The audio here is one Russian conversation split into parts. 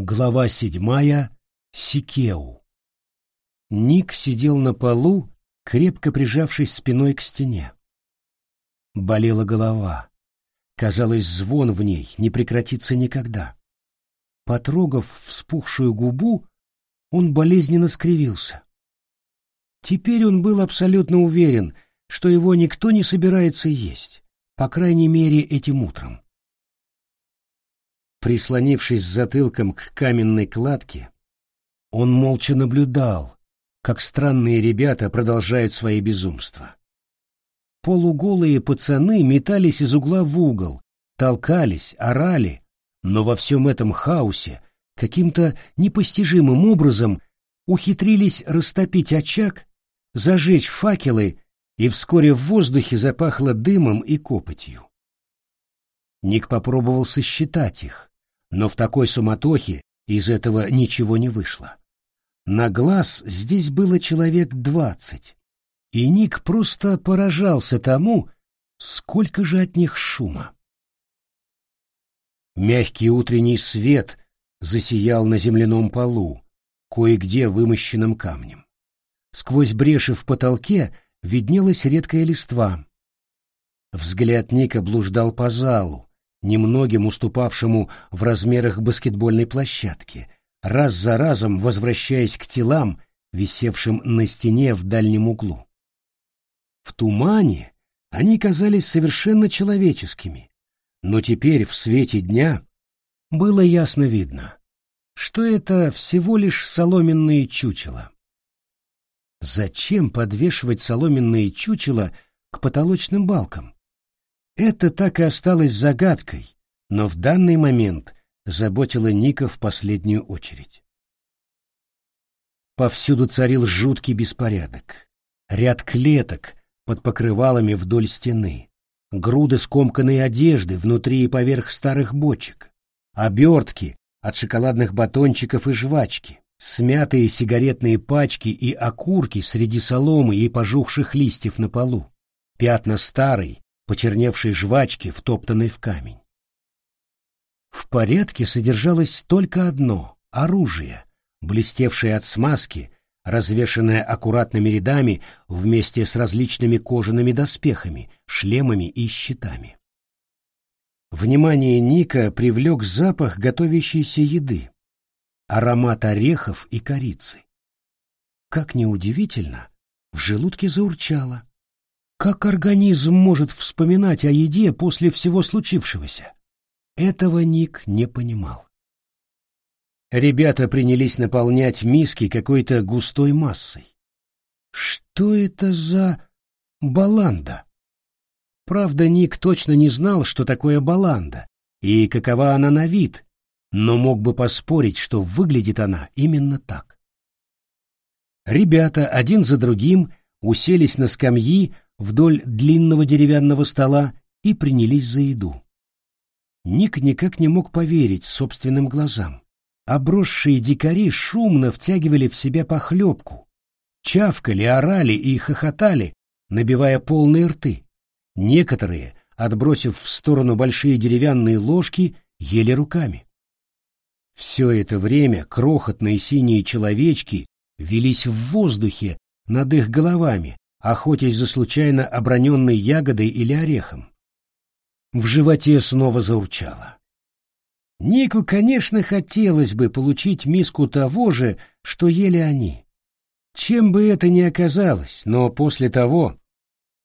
Глава седьмая. Сикеу. Ник сидел на полу, крепко прижавшись спиной к стене. Болела голова. Казалось, звон в ней не прекратится никогда. Потрогав вспухшую губу, он болезненно скривился. Теперь он был абсолютно уверен, что его никто не собирается есть, по крайней мере, этим утром. Прислонившись затылком к каменной кладке, он молча наблюдал, как странные ребята продолжают свои безумства. Полуголые пацаны метались из угла в угол, толкались, орали, но во всем этом хаосе каким-то непостижимым образом ухитрились растопить очаг, зажечь факелы, и вскоре в воздухе запахло дымом и копотью. Ник попробовал сосчитать их, но в такой суматохе из этого ничего не вышло. На глаз здесь было человек двадцать, и Ник просто поражался тому, сколько же от них шума. Мягкий утренний свет засиял на земляном полу, кое-где вымощенным камнем. Сквозь бреши в потолке виднелась редкая листва. Взгляд Ника блуждал по залу, немногим уступавшему в размерах баскетбольной площадки, раз за разом возвращаясь к телам, висевшим на стене в дальнем углу. В тумане они казались совершенно человеческими, но теперь в свете дня было ясно видно, что это всего лишь соломенные чучела. Зачем подвешивать соломенные чучела к потолочным балкам? Это так и осталось загадкой, но в данный момент заботило Ника в последнюю очередь. Повсюду царил жуткий беспорядок. Ряд клеток под покрывалами вдоль стены, груды скомканной одежды внутри и поверх старых бочек, обертки от шоколадных батончиков и жвачки, смятые сигаретные пачки и окурки среди соломы и пожухших листьев на полу, пятна старой, почерневшей жвачки, втоптанной в камень. В порядке содержалось только одно — оружие, блестевшее от смазки, развешанное аккуратными рядами вместе с различными кожаными доспехами, шлемами и щитами. Внимание Ника привлек запах готовящейся еды, аромат орехов и корицы. Как неудивительно, в желудке заурчало. Как организм может вспоминать о еде после всего случившегося? Этого Ник не понимал. Ребята принялись наполнять миски какой-то густой массой. Что это за баланда? Правда, Ник точно не знал, что такое баланда и какова она на вид, но мог бы поспорить, что выглядит она именно так. Ребята один за другим уселись на скамьи вдоль длинного деревянного стола и принялись за еду. Ник никак не мог поверить собственным глазам. Обросшие дикари шумно втягивали в себя похлебку, чавкали, орали и хохотали, набивая полные рты. Некоторые, отбросив в сторону большие деревянные ложки, ели руками. Все это время крохотные синие человечки велись в воздухе над их головами, охотясь за случайно оброненной ягодой или орехом. В животе снова заурчало. Нику, конечно, хотелось бы получить миску того же, что ели они. Чем бы это ни оказалось, но после того,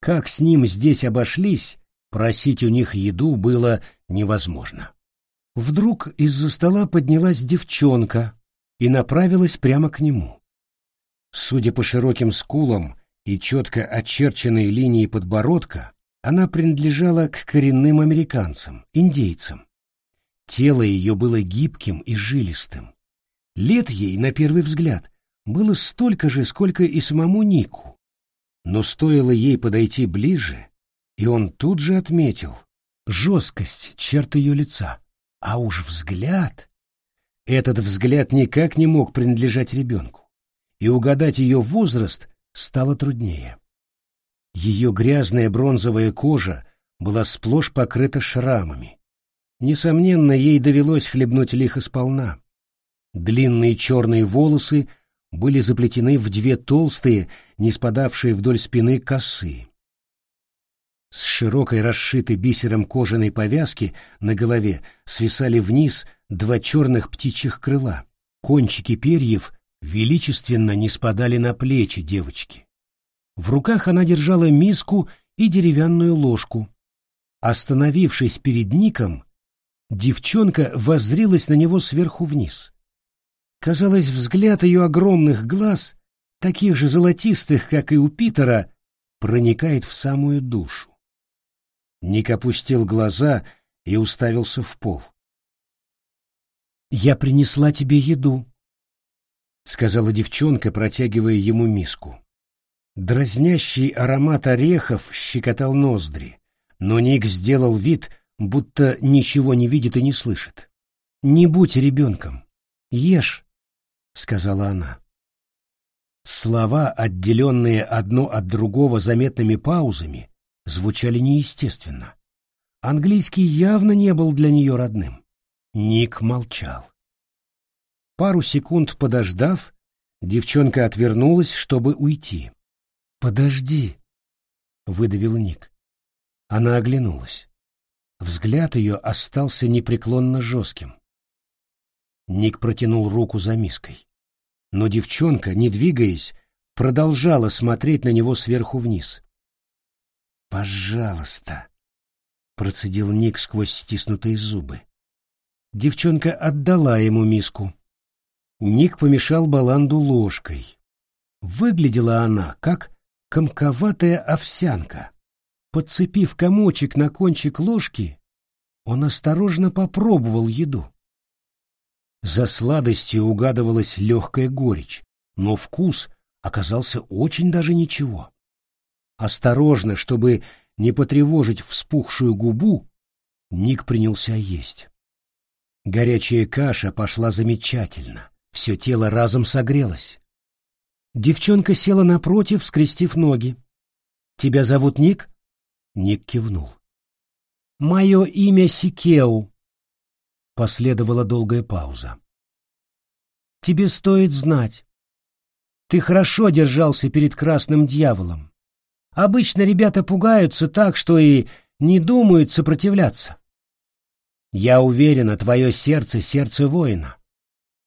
как с ним здесь обошлись, просить у них еду было невозможно. Вдруг из-за стола поднялась девчонка и направилась прямо к нему. Судя по широким скулам и четко очерченной линии подбородка, она принадлежала к коренным американцам, индейцам. Тело ее было гибким и жилистым. Лет ей, на первый взгляд, было столько же, сколько и самому Нику. Но стоило ей подойти ближе, и он тут же отметил жесткость черт ее лица. А уж взгляд... Этот взгляд никак не мог принадлежать ребенку, и угадать ее возраст стало труднее. Ее грязная бронзовая кожа была сплошь покрыта шрамами. Несомненно, ей довелось хлебнуть лихо сполна. Длинные черные волосы были заплетены в две толстые, не спадавшие вдоль спины косы. С широкой расшитой бисером кожаной повязки на голове свисали вниз два черных птичьих крыла. Кончики перьев величественно не спадали на плечи девочки. В руках она держала миску и деревянную ложку. Остановившись перед Ником, девчонка воззрилась на него сверху вниз. Казалось, взгляд ее огромных глаз, таких же золотистых, как и у Питера, проникает в самую душу. Ник опустил глаза и уставился в пол. «Я принесла тебе еду», — сказала девчонка, протягивая ему миску. Дразнящий аромат орехов щекотал ноздри, но Ник сделал вид, будто ничего не видит и не слышит. «Не будь ребенком. Ешь», — сказала она. Слова, отделенные одно от другого заметными паузами, звучали неестественно. Английский явно не был для нее родным. Ник молчал. Пару секунд подождав, девчонка отвернулась, чтобы уйти. «Подожди», — выдавил Ник. Она оглянулась. Взгляд ее остался непреклонно жестким. Ник протянул руку за миской. Но девчонка, не двигаясь, продолжала смотреть на него сверху вниз. «Пожалуйста», — процедил Ник сквозь стиснутые зубы. Девчонка отдала ему миску. Ник помешал баланду ложкой. Выглядела она, как комковатая овсянка. Подцепив комочек на кончик ложки, он осторожно попробовал еду. За сладостью угадывалась легкая горечь, но вкус оказался очень даже ничего. Осторожно, чтобы не потревожить вспухшую губу, Ник принялся есть. Горячая каша пошла замечательно, все тело разом согрелось. Девчонка села напротив, скрестив ноги. «Тебя зовут Ник?» Ник кивнул. «Мое имя Сикеу». Последовала долгая пауза. «Тебе стоит знать. Ты хорошо держался перед красным дьяволом. Обычно ребята пугаются так, что и не думают сопротивляться. Я уверена, твое сердце — сердце воина.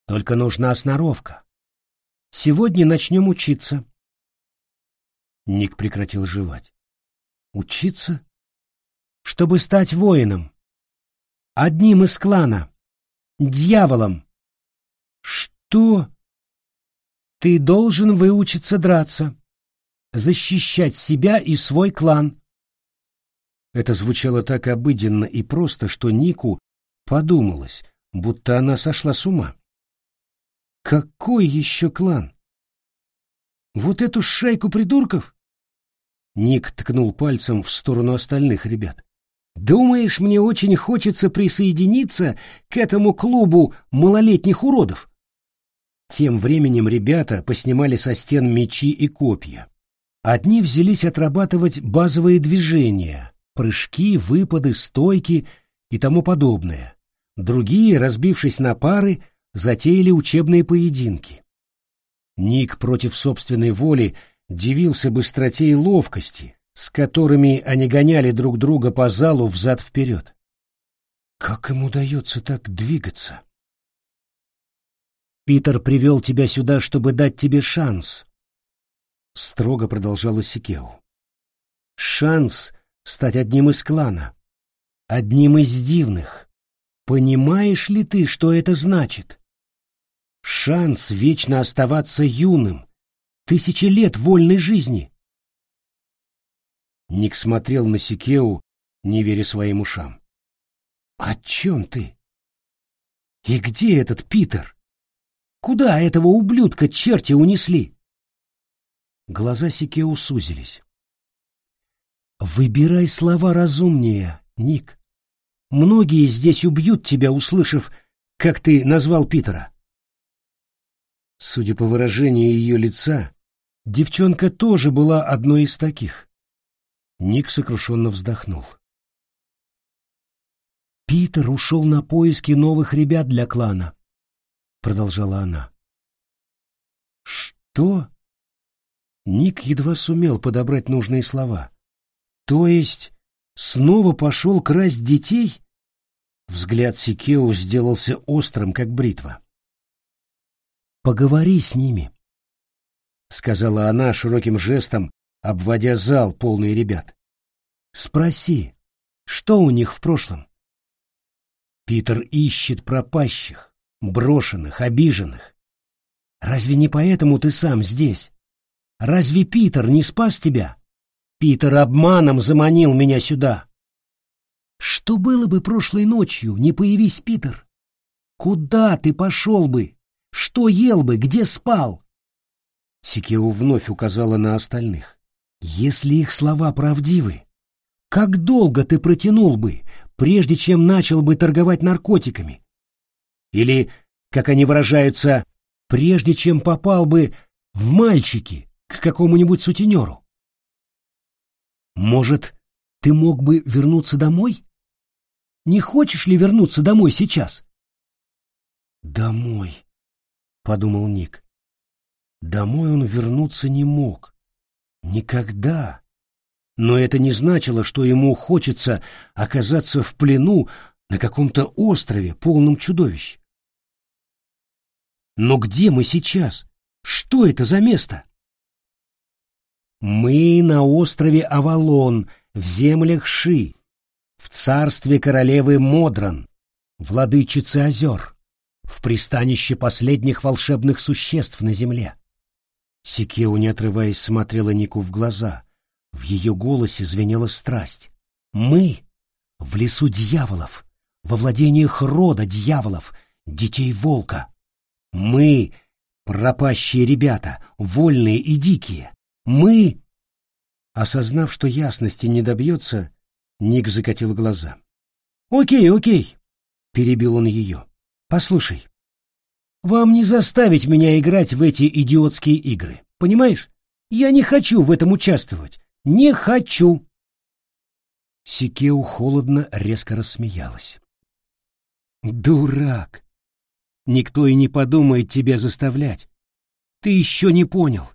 Только нужна сноровка. Сегодня начнем учиться. Ник прекратил жевать. Учиться? Чтобы стать воином. Одним из клана. Дьяволом. Что? Ты должен выучиться драться защищать себя и свой клан. Это звучало так обыденно и просто, что Нику подумалось, будто она сошла с ума. Какой еще клан? Вот эту шайку придурков? Ник ткнул пальцем в сторону остальных ребят. Думаешь, мне очень хочется присоединиться к этому клубу малолетних уродов? Тем временем ребята поснимали со стен мечи и копья. Одни взялись отрабатывать базовые движения, прыжки, выпады, стойки и тому подобное. Другие, разбившись на пары, затеяли учебные поединки. Ник против собственной воли дивился быстроте и ловкости, с которыми они гоняли друг друга по залу взад-вперед. Как им удается так двигаться? Питер привел тебя сюда, чтобы дать тебе шанс, — строго продолжала Сикеу. «Шанс стать одним из клана, одним из дивных. Понимаешь ли ты, что это значит? Шанс вечно оставаться юным, тысячи лет вольной жизни». Ник смотрел на Сикеу, не веря своим ушам. «О чем ты? И где этот Питер? Куда этого ублюдка черти унесли?» Глаза Сикеу сузились. «Выбирай слова разумнее, Ник. Многие здесь убьют тебя, услышав, как ты назвал Питера». Судя по выражению ее лица, девчонка тоже была одной из таких. Ник сокрушенно вздохнул. Питер ушел на поиски новых ребят для клана. продолжала она. Что? Ник едва сумел подобрать нужные слова. То есть снова пошел красть детей? Взгляд Сикео сделался острым, как бритва. Поговори с ними, сказала она широким жестом, обводя зал полный ребят. Спроси, что у них в прошлом? Питер ищет пропащих, брошенных, обиженных. Разве не поэтому ты сам здесь? Разве Питер не спас тебя? Питер обманом заманил меня сюда. Что было бы прошлой ночью, не появись Питер? Куда ты пошел бы? Что ел бы? Где спал? Сикеу вновь указала на остальных. Если их слова правдивы, как долго ты протянул бы, прежде чем начал бы торговать наркотиками? Или, как они выражаются, прежде чем попал бы в мальчики к какому-нибудь сутенеру? Может, ты мог бы вернуться домой? Не хочешь ли вернуться домой сейчас? Домой, подумал Ник. Домой он вернуться не мог. Никогда. Но это не значило, что ему хочется оказаться в плену на каком-то острове, полном чудовищ. Но где мы сейчас? Что это за место? Мы на острове Авалон, в землях Ши, в царстве королевы Модран, владычицы озер, в пристанище последних волшебных существ на земле. Сикеу, не отрываясь, смотрела Нику в глаза. В ее голосе звенела страсть. «Мы в лесу дьяволов, во владениях рода дьяволов, детей волка. Мы — пропащие ребята, вольные и дикие. Мы...» Осознав, что ясности не добьется, Ник закатил глаза. «Окей, окей», — перебил он ее. «Послушай, вам не заставить меня играть в эти идиотские игры, понимаешь? Я не хочу в этом участвовать. Не хочу!» Сикеу холодно резко рассмеялась. «Дурак! Никто и не подумает тебя заставлять. Ты еще не понял.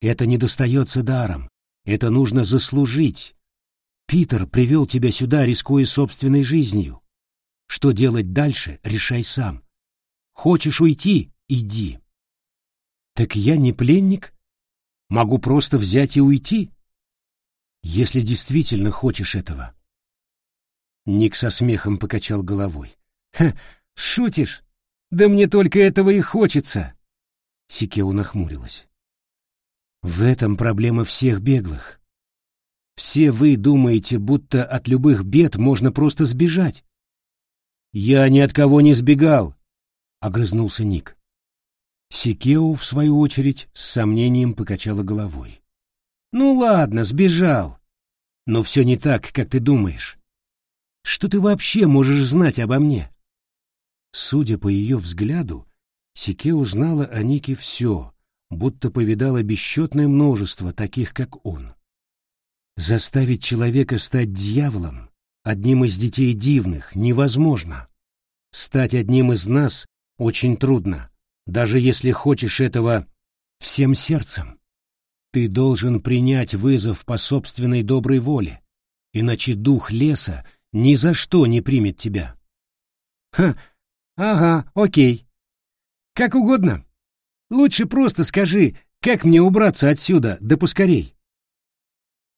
Это не достается даром. Это нужно заслужить. Питер привел тебя сюда, рискуя собственной жизнью. Что делать дальше, решай сам. Хочешь уйти — иди. Так я не пленник? Могу просто взять и уйти? Если действительно хочешь этого. Ник со смехом покачал головой. Ха, шутишь? Да мне только этого и хочется. Сикеу нахмурилась. В этом проблема всех беглых. Все вы думаете, будто от любых бед можно просто сбежать. Я ни от кого не сбегал, огрызнулся Ник. Сикеу, в свою очередь, с сомнением покачала головой. «Ну ладно, сбежал. Но все не так, как ты думаешь. Что ты вообще можешь знать обо мне?» Судя по ее взгляду, Сике узнала о Нике все, будто повидала бесчетное множество таких, как он. Заставить человека стать дьяволом, одним из детей дивных, невозможно. Стать одним из нас очень трудно, даже если хочешь этого всем сердцем. Ты должен принять вызов по собственной доброй воле, иначе дух леса ни за что не примет тебя. Ха, ага, окей. Как угодно. Лучше просто скажи, как мне убраться отсюда, да поскорей.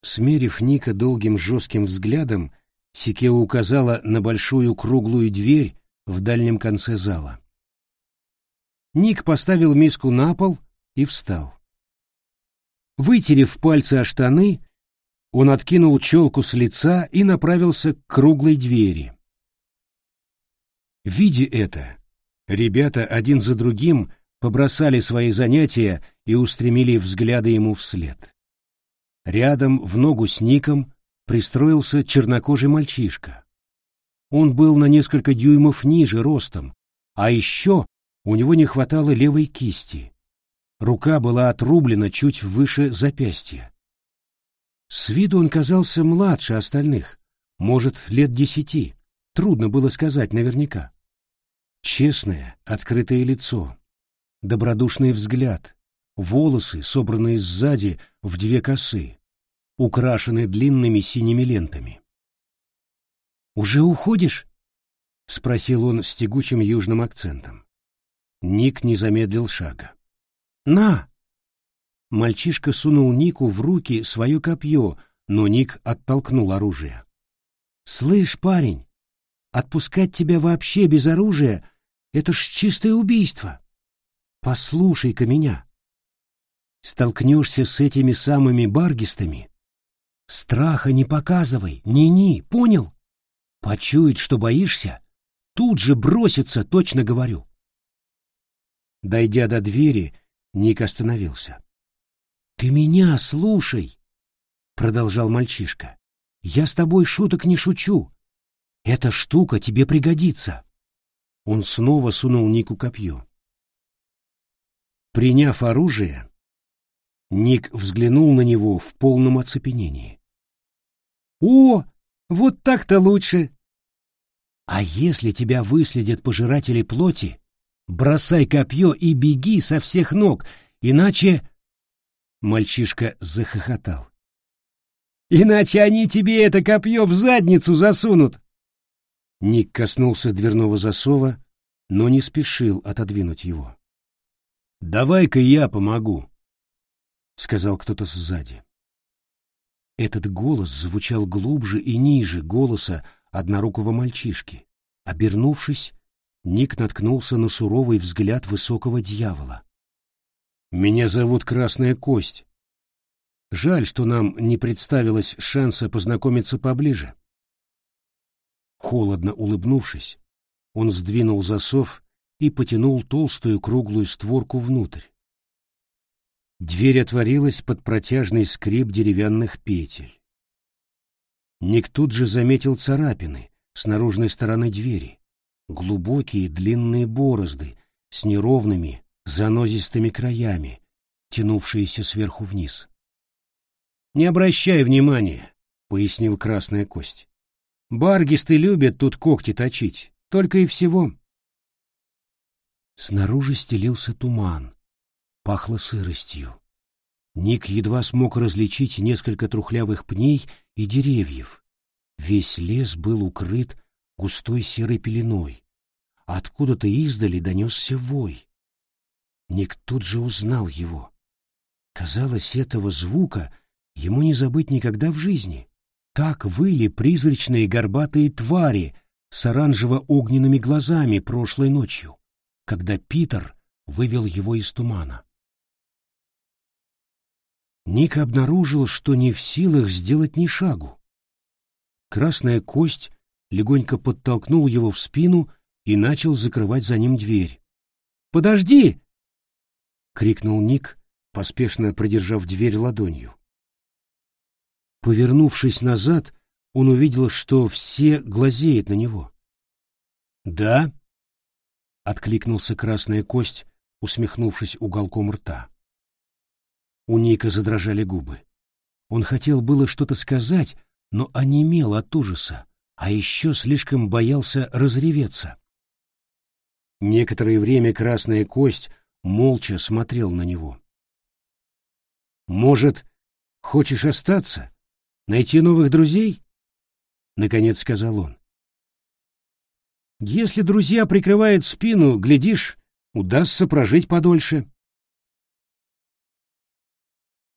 Смерив Ника долгим жестким взглядом, Сикео указала на большую круглую дверь в дальнем конце зала. Ник поставил миску на пол и встал. Вытерев пальцы о штаны, он откинул челку с лица и направился к круглой двери. Видя это, ребята один за другим побросали свои занятия и устремили взгляды ему вслед. Рядом, в ногу с Ником, пристроился чернокожий мальчишка. Он был на несколько дюймов ниже ростом, а еще у него не хватало левой кисти. Рука была отрублена чуть выше запястья. С виду он казался младше остальных, может, лет десяти, трудно было сказать наверняка. Честное, открытое лицо, добродушный взгляд, волосы, собранные сзади в две косы, украшены длинными синими лентами. «Уже уходишь?» — спросил он с тягучим южным акцентом. Ник не замедлил шага. «На!» Мальчишка сунул Нику в руки свое копье, но Ник оттолкнул оружие. «Слышь, парень, отпускать тебя вообще без оружия — это ж чистое убийство. Послушай-ка меня. Столкнешься с этими самыми баргистами, страха не показывай, ни-ни, понял? Почует, что боишься, тут же бросится, точно говорю». Дойдя до двери, Ник остановился. «Ты меня слушай!» — продолжал мальчишка. «Я с тобой шуток не шучу. Эта штука тебе пригодится». Он снова сунул Нику копье. Приняв оружие, Ник взглянул на него в полном оцепенении. «О, вот так-то лучше!» «А если тебя выследят пожиратели плоти, бросай копье и беги со всех ног, иначе...» Мальчишка захохотал. «Иначе они тебе это копье в задницу засунут!» Ник коснулся дверного засова, но не спешил отодвинуть его. «Давай-ка я помогу», — сказал кто-то сзади. Этот голос звучал глубже и ниже голоса однорукого мальчишки. Обернувшись, Ник наткнулся на суровый взгляд высокого дьявола. Меня зовут Красная Кость. Жаль, что нам не представилось шанса познакомиться поближе. Холодно улыбнувшись, он сдвинул засов и потянул толстую круглую створку внутрь. Дверь отворилась под протяжный скрип деревянных петель. Ник тут же заметил царапины с наружной стороны двери, глубокие длинные борозды с неровными, занозистыми краями, тянувшиеся сверху вниз. «Не обращай внимания», — пояснил Красная Кость. «Баргисты любят тут когти точить, только и всего». Снаружи стелился туман, пахло сыростью. Ник едва смог различить несколько трухлявых пней и деревьев. Весь лес был укрыт густой серой пеленой. Откуда-то издали донесся вой. Ник тут же узнал его. Казалось, этого звука ему не забыть никогда в жизни. Так выли призрачные горбатые твари с оранжево-огненными глазами прошлой ночью, когда Питер вывел его из тумана. Ник обнаружил, что не в силах сделать ни шагу. Красная кость легонько подтолкнул его в спину и начал закрывать за ним дверь. «Подожди!» — крикнул Ник, поспешно придержав дверь ладонью. Повернувшись назад, он увидел, что все глазеют на него. «Да?» — откликнулся красная кость, усмехнувшись уголком рта. У Ника задрожали губы. Он хотел было что-то сказать, но онемел от ужаса, а еще слишком боялся разреветься. Некоторое время красная кость молча смотрел на него. «Может, хочешь остаться? Найти новых друзей?» — наконец сказал он. «Если друзья прикрывают спину, глядишь, удастся прожить подольше».